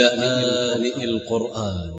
لآن القرآن.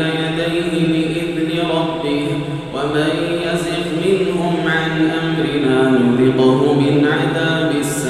ومن يزغ منهم عن أمرنا نذقه من عذاب السعير.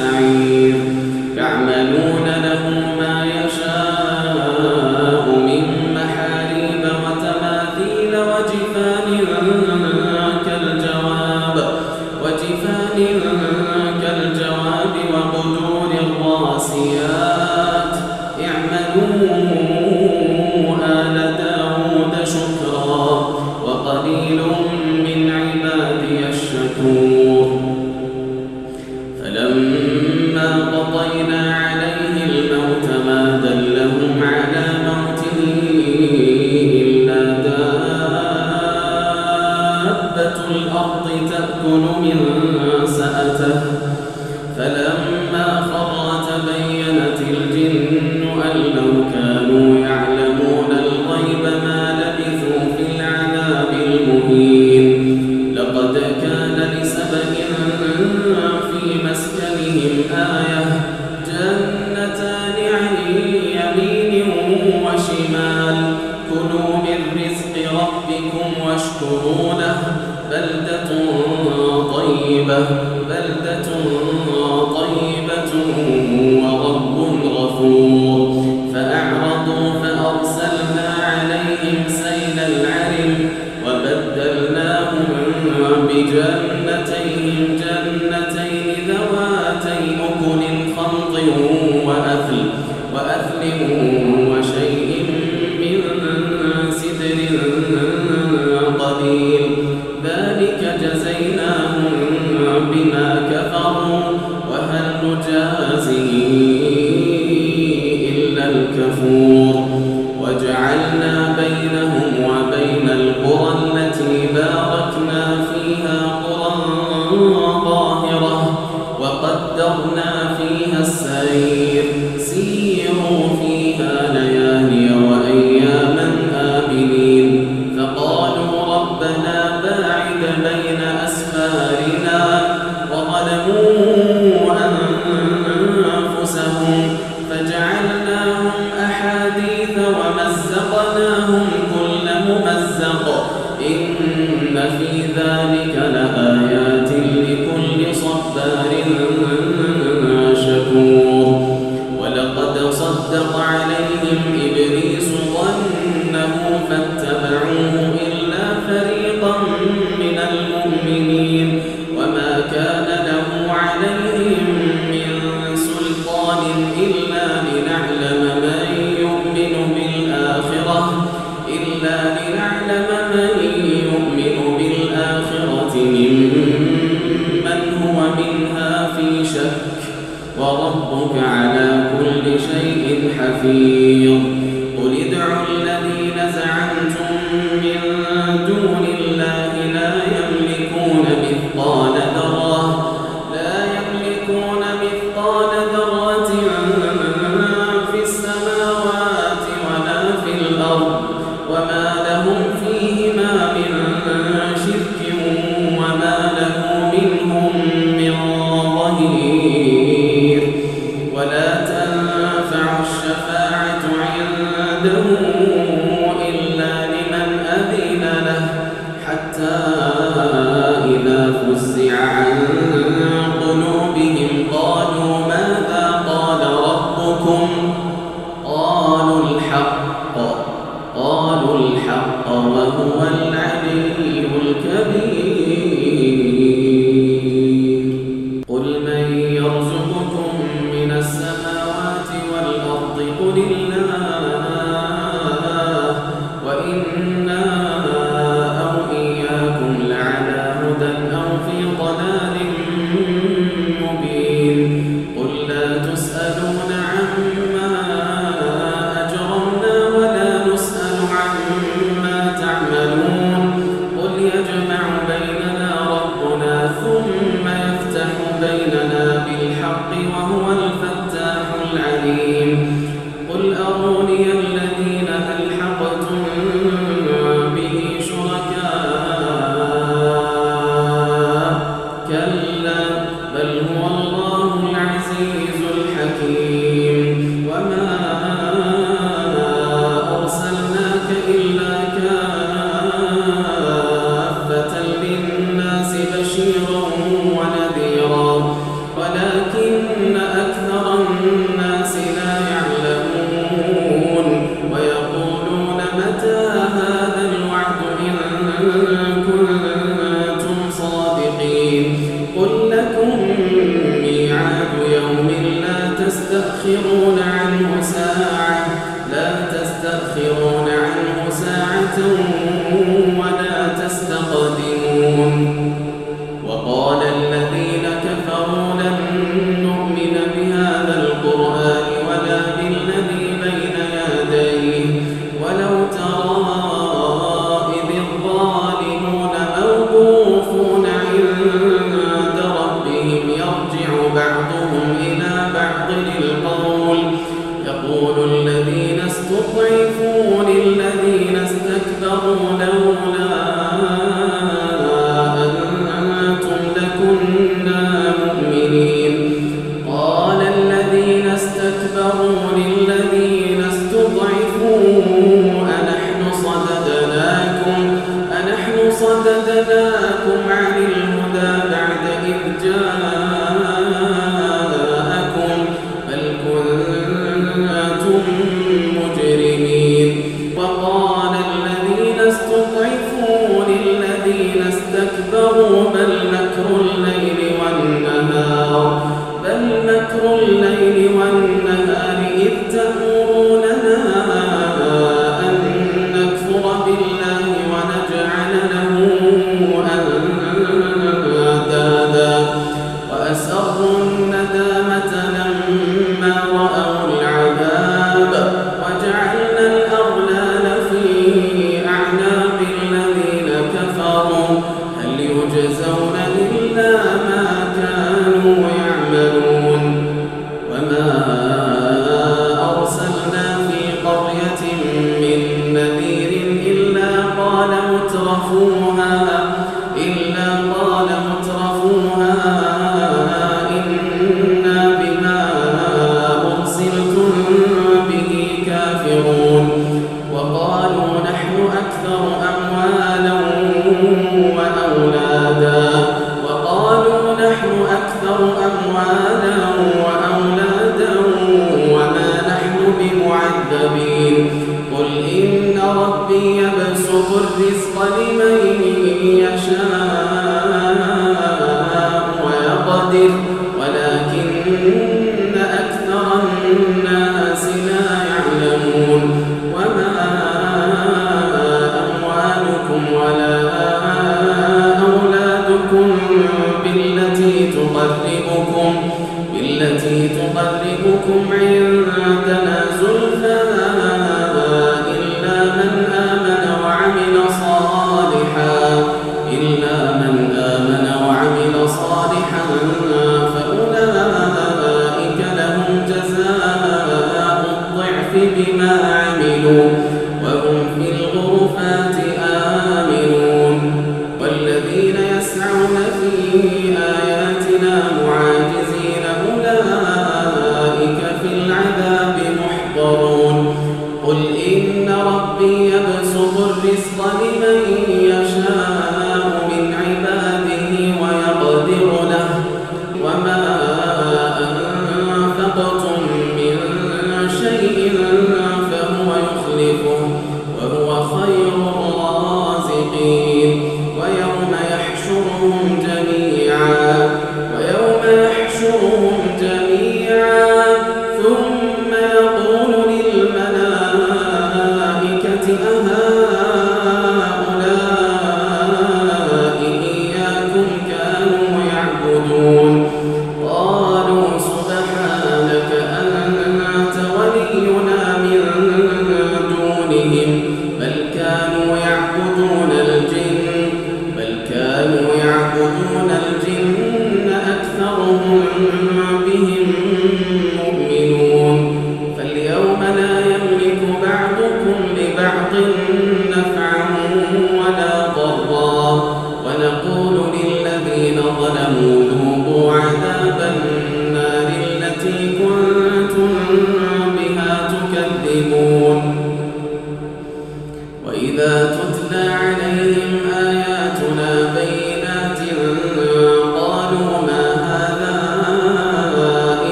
قل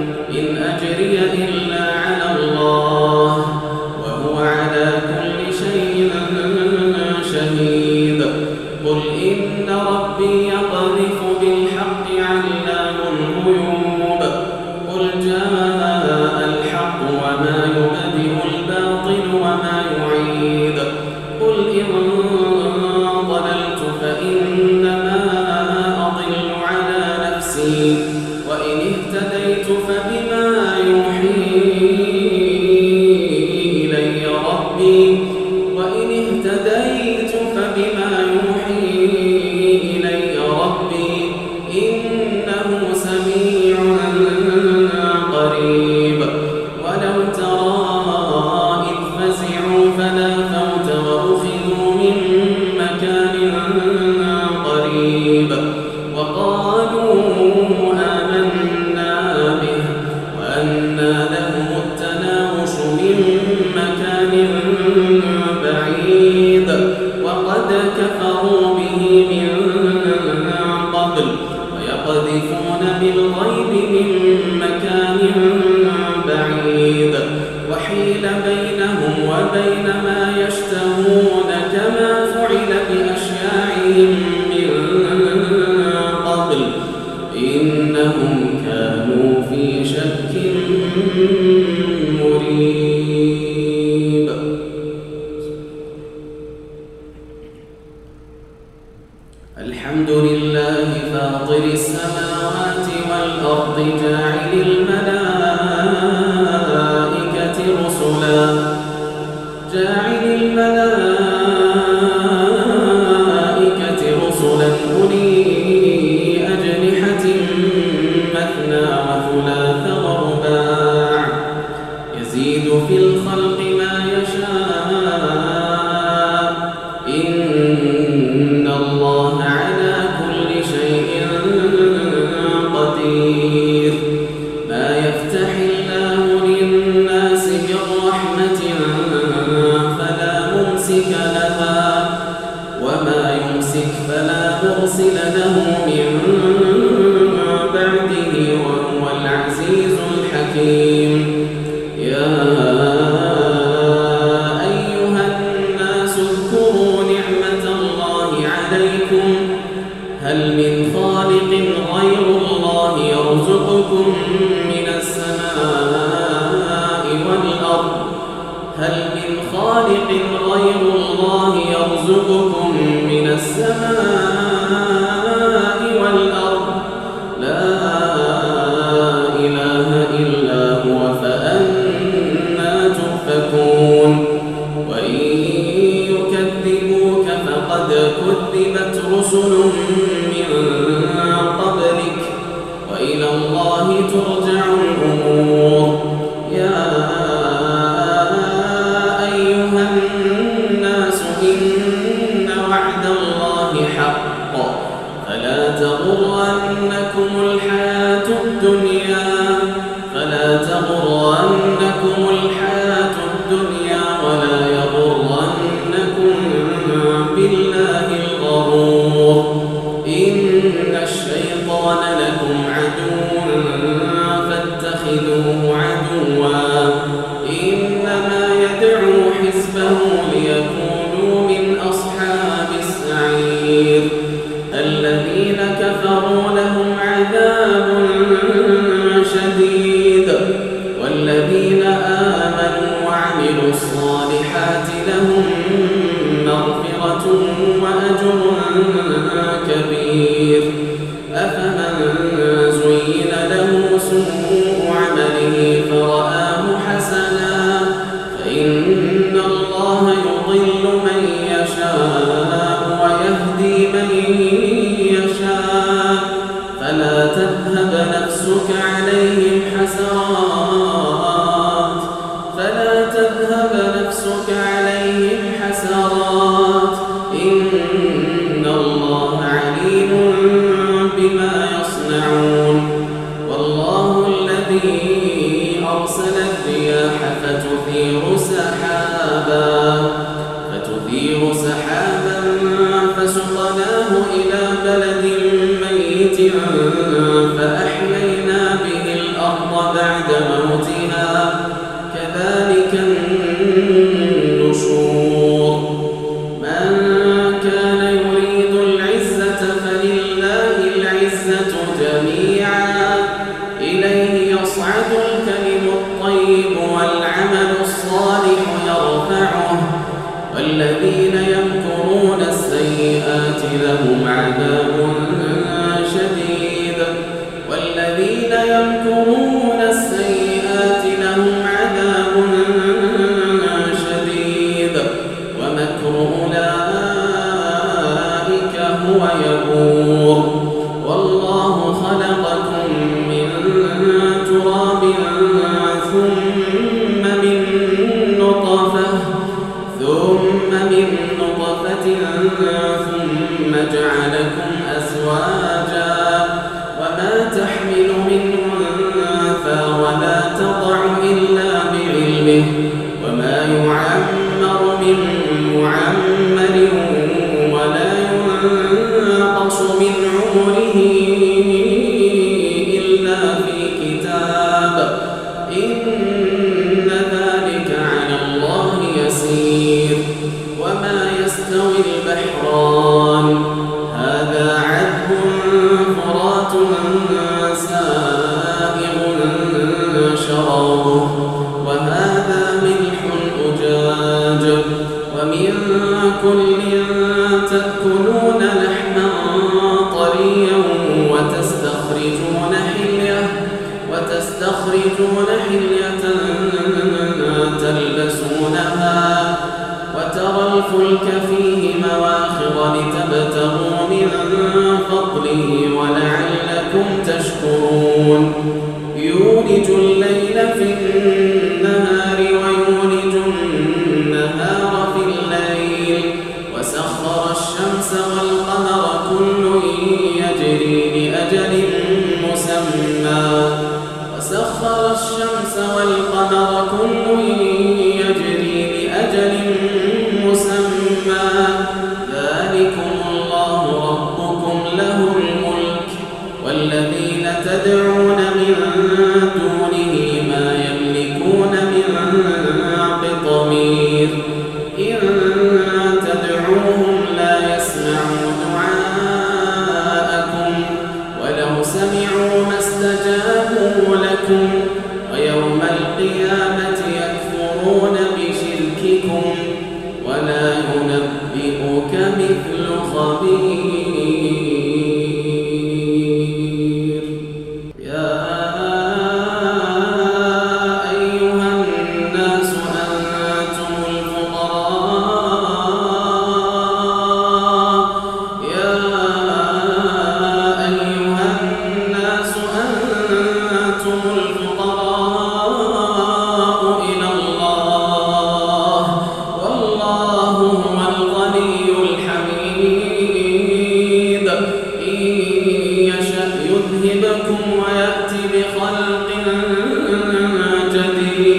فأحيينا به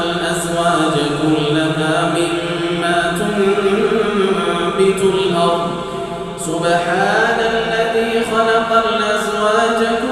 الأزواج كلها مما تنبت الأرض. سبحان الذي خلق الأزواج كلها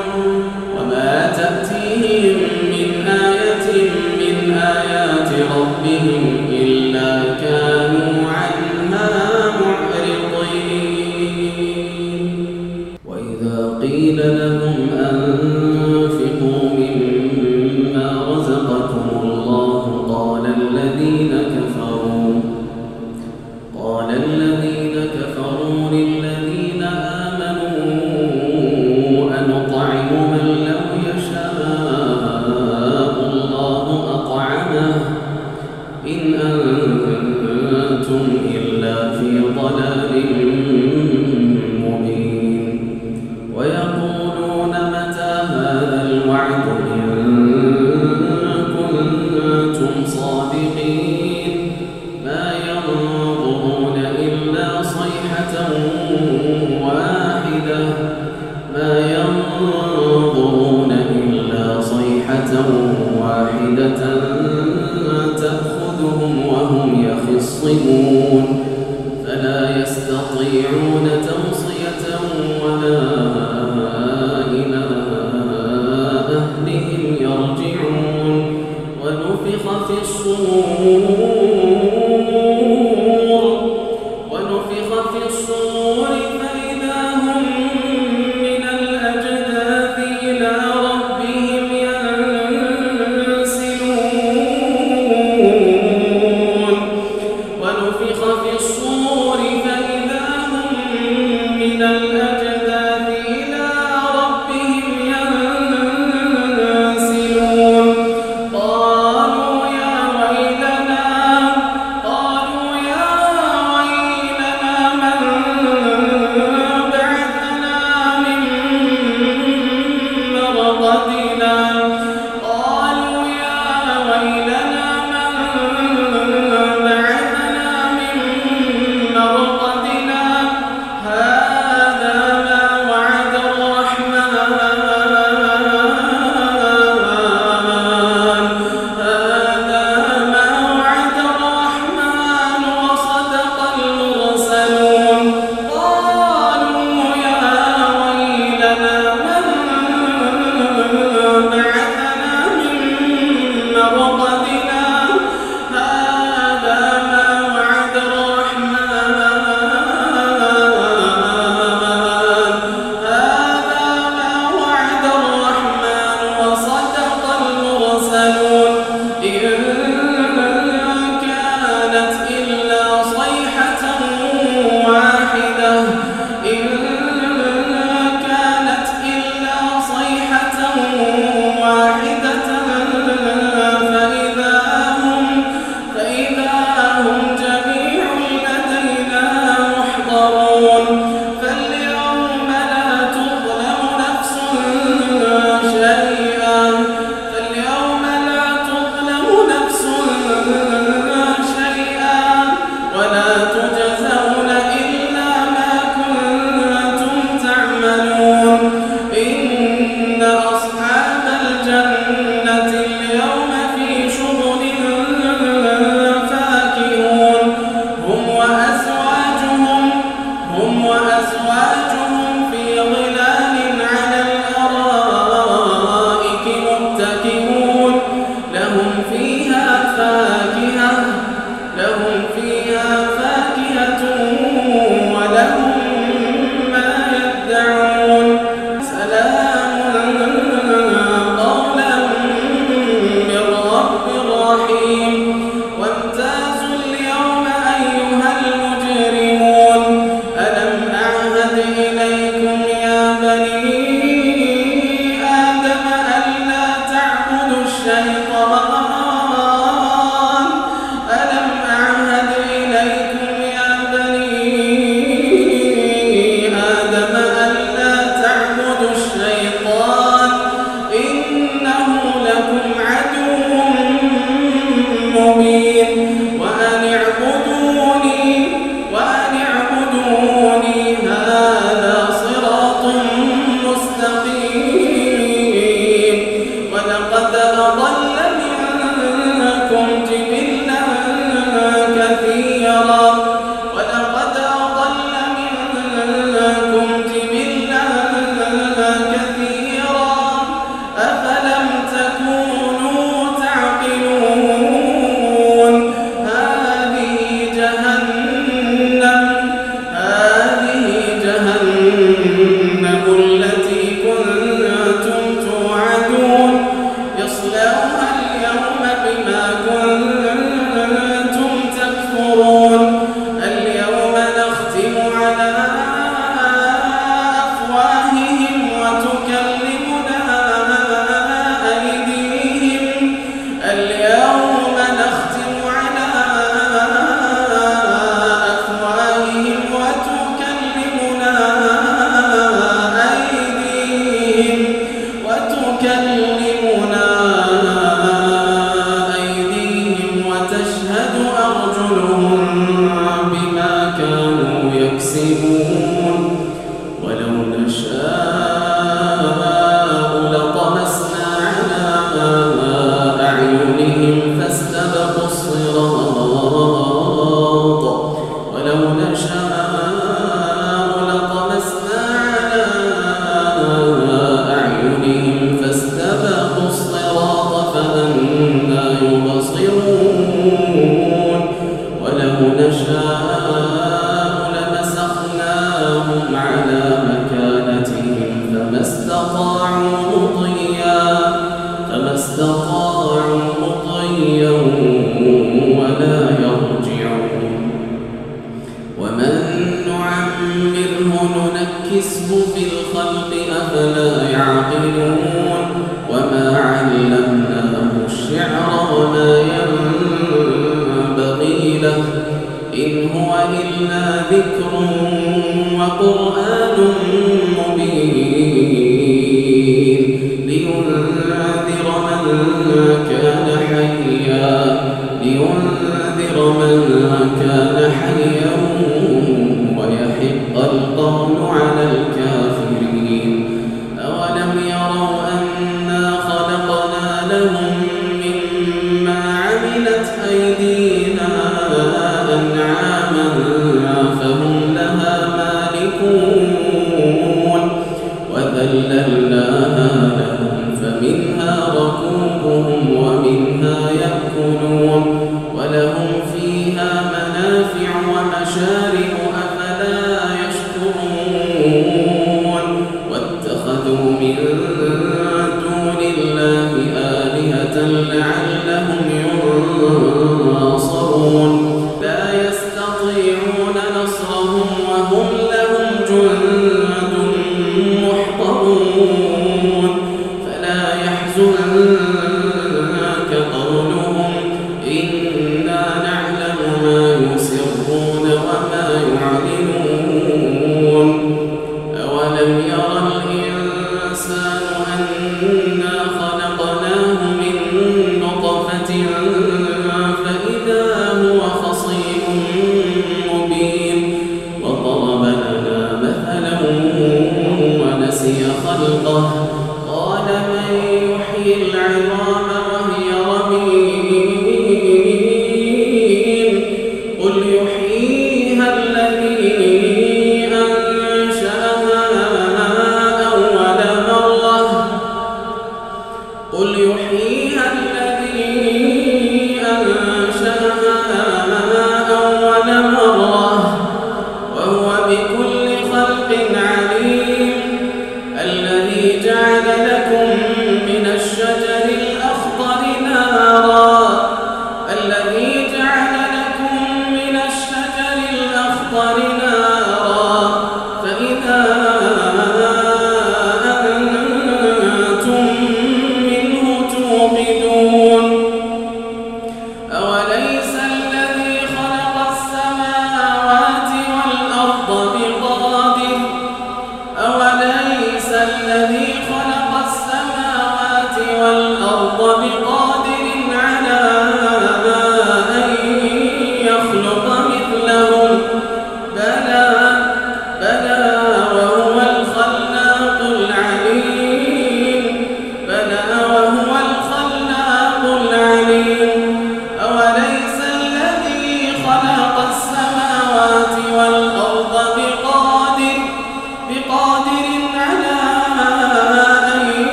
من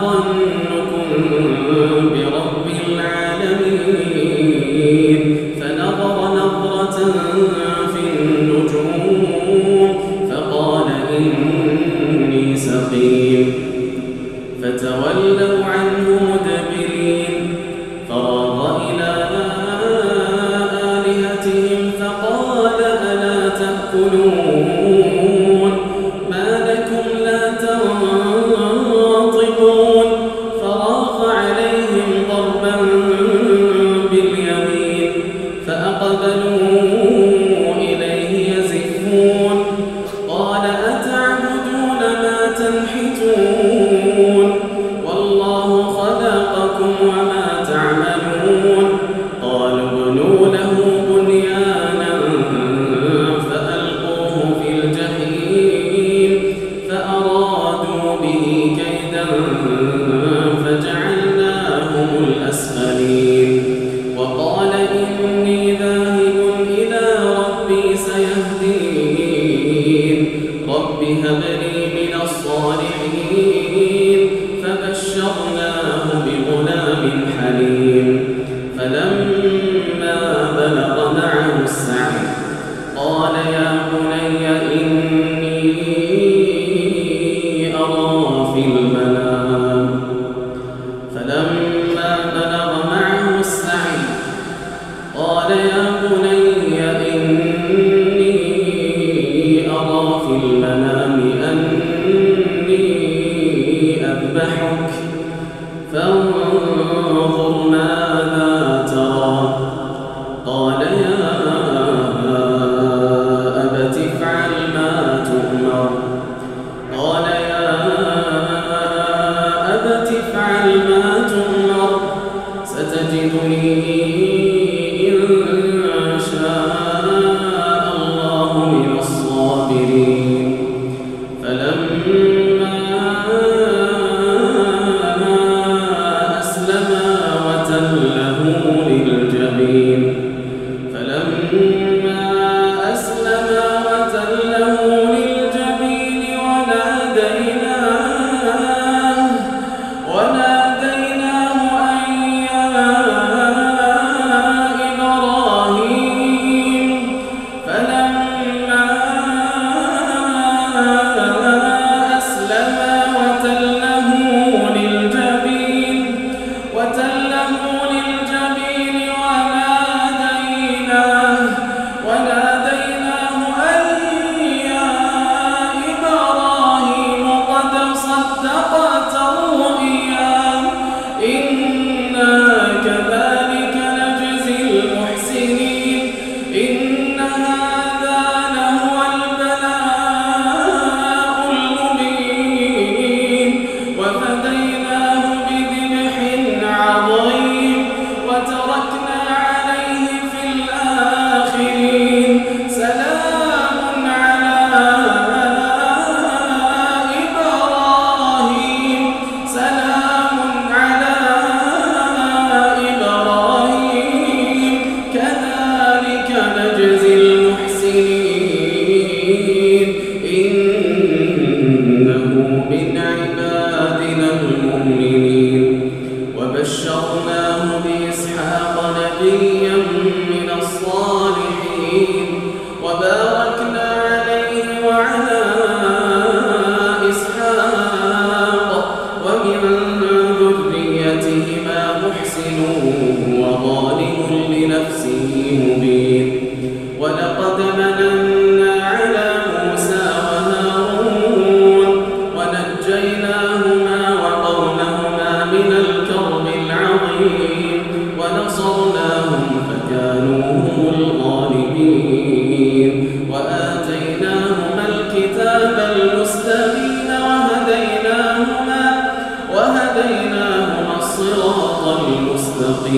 ظنكم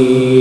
الجحيم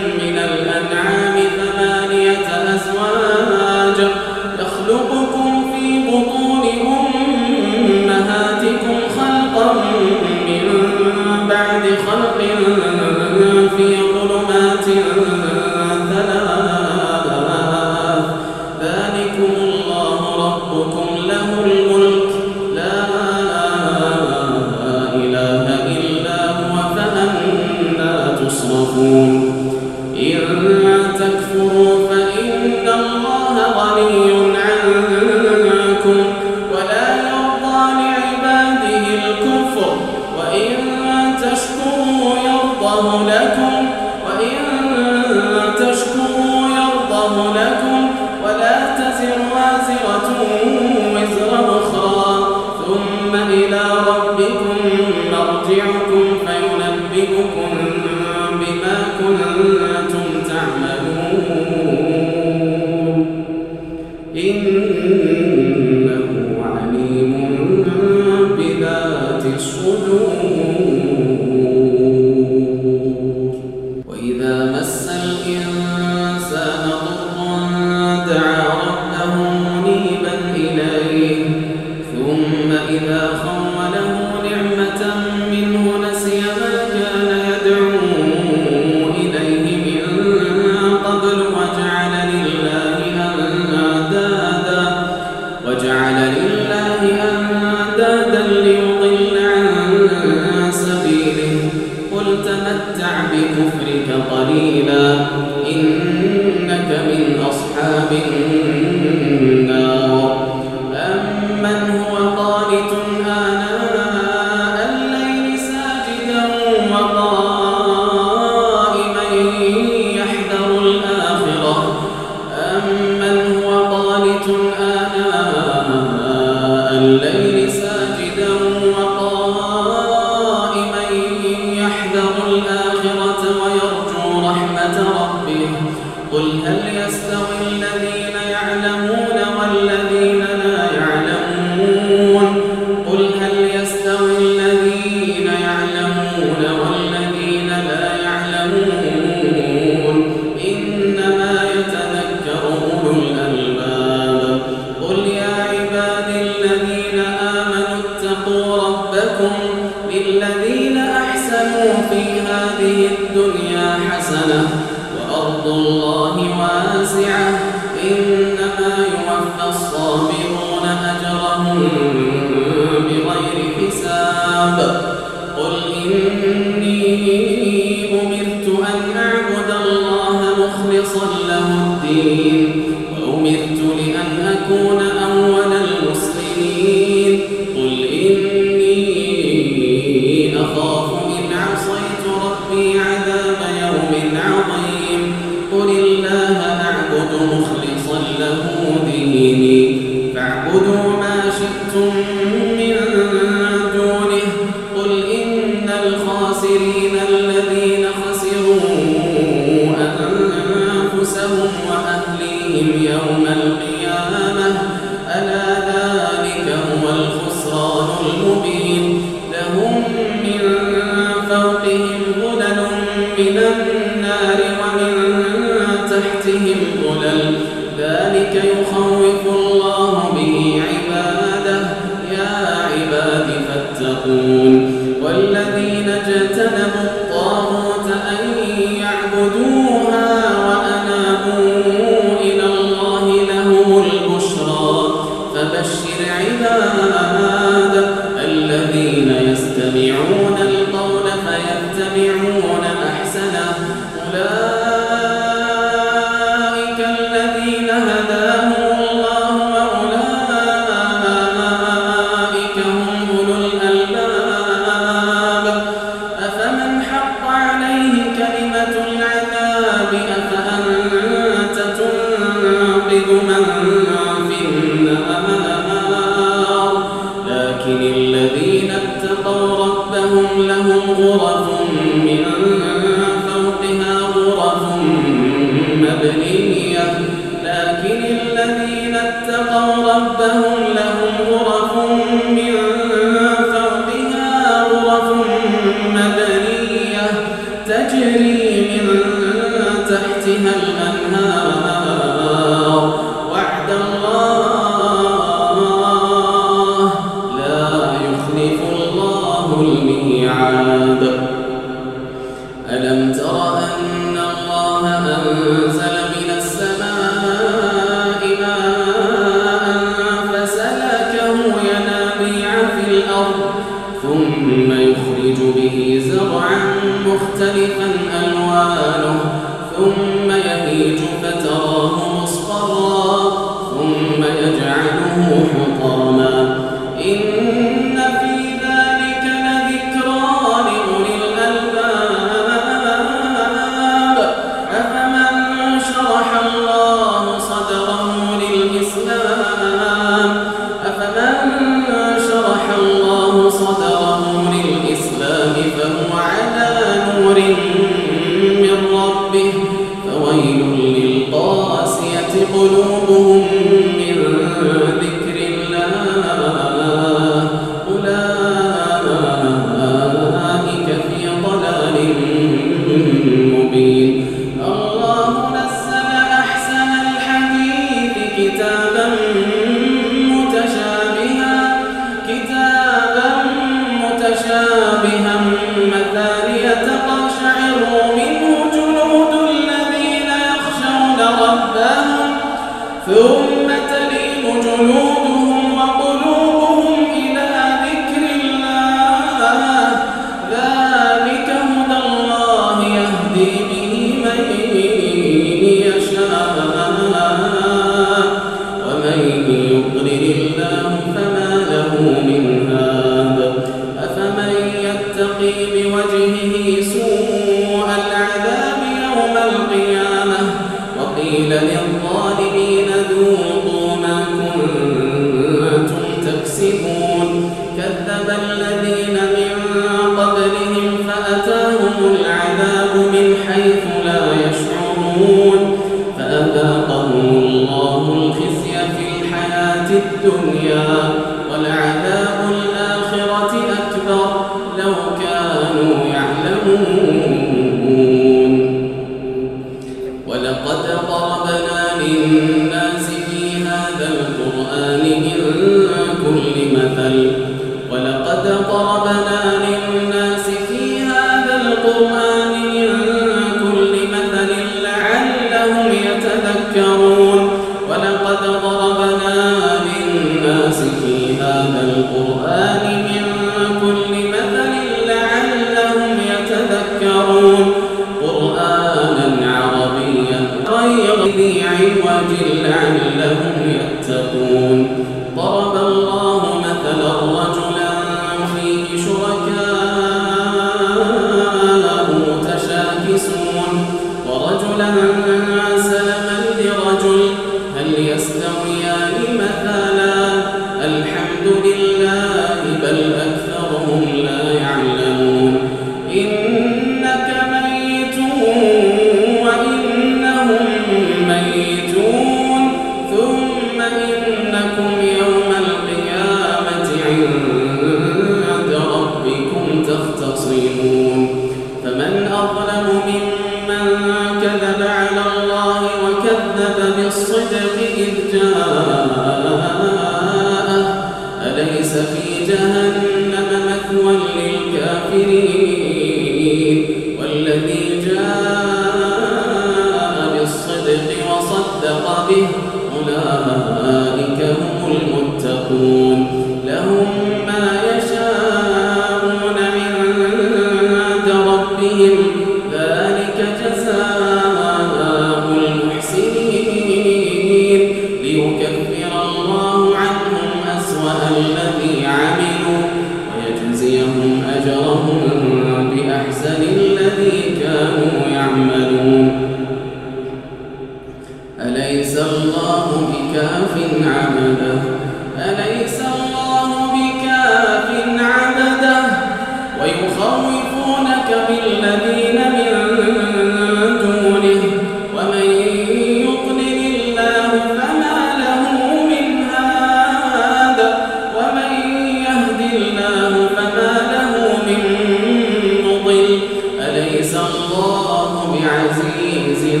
أليس الله بعزيز ذي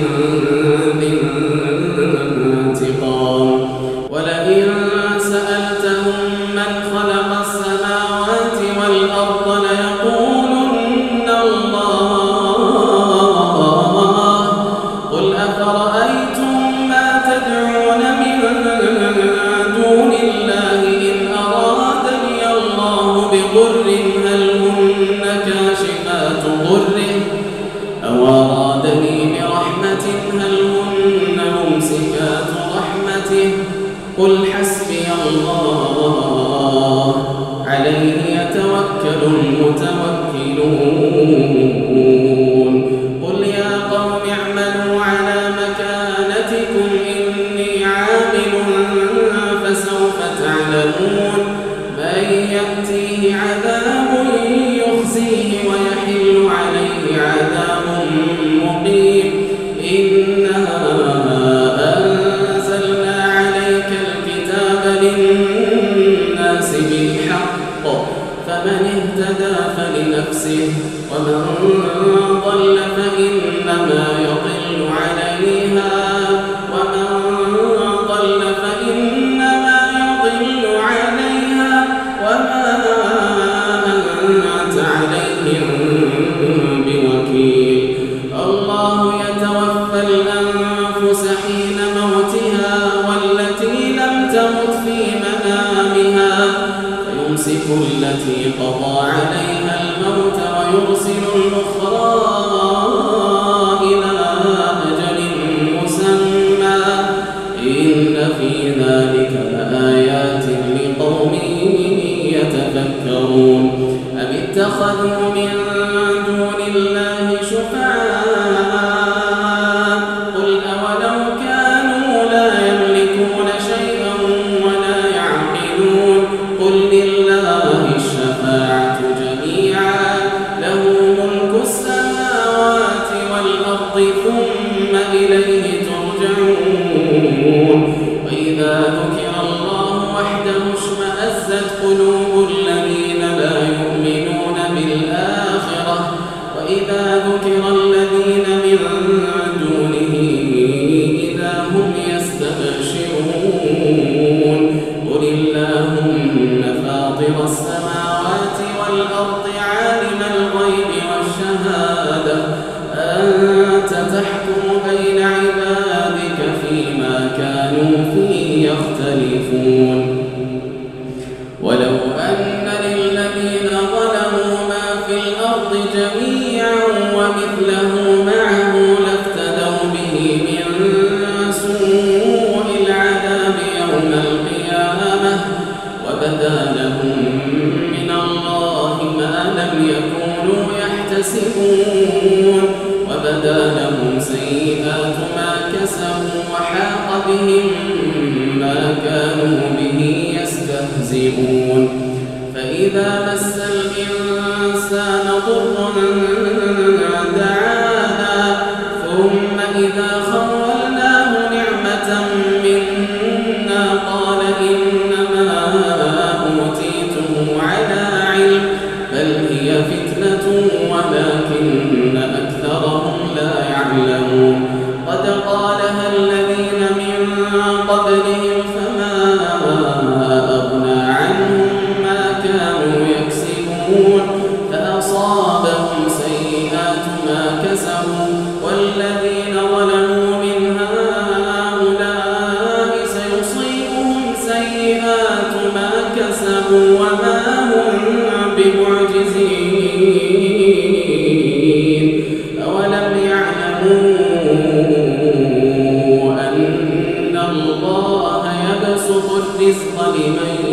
الرزق لمن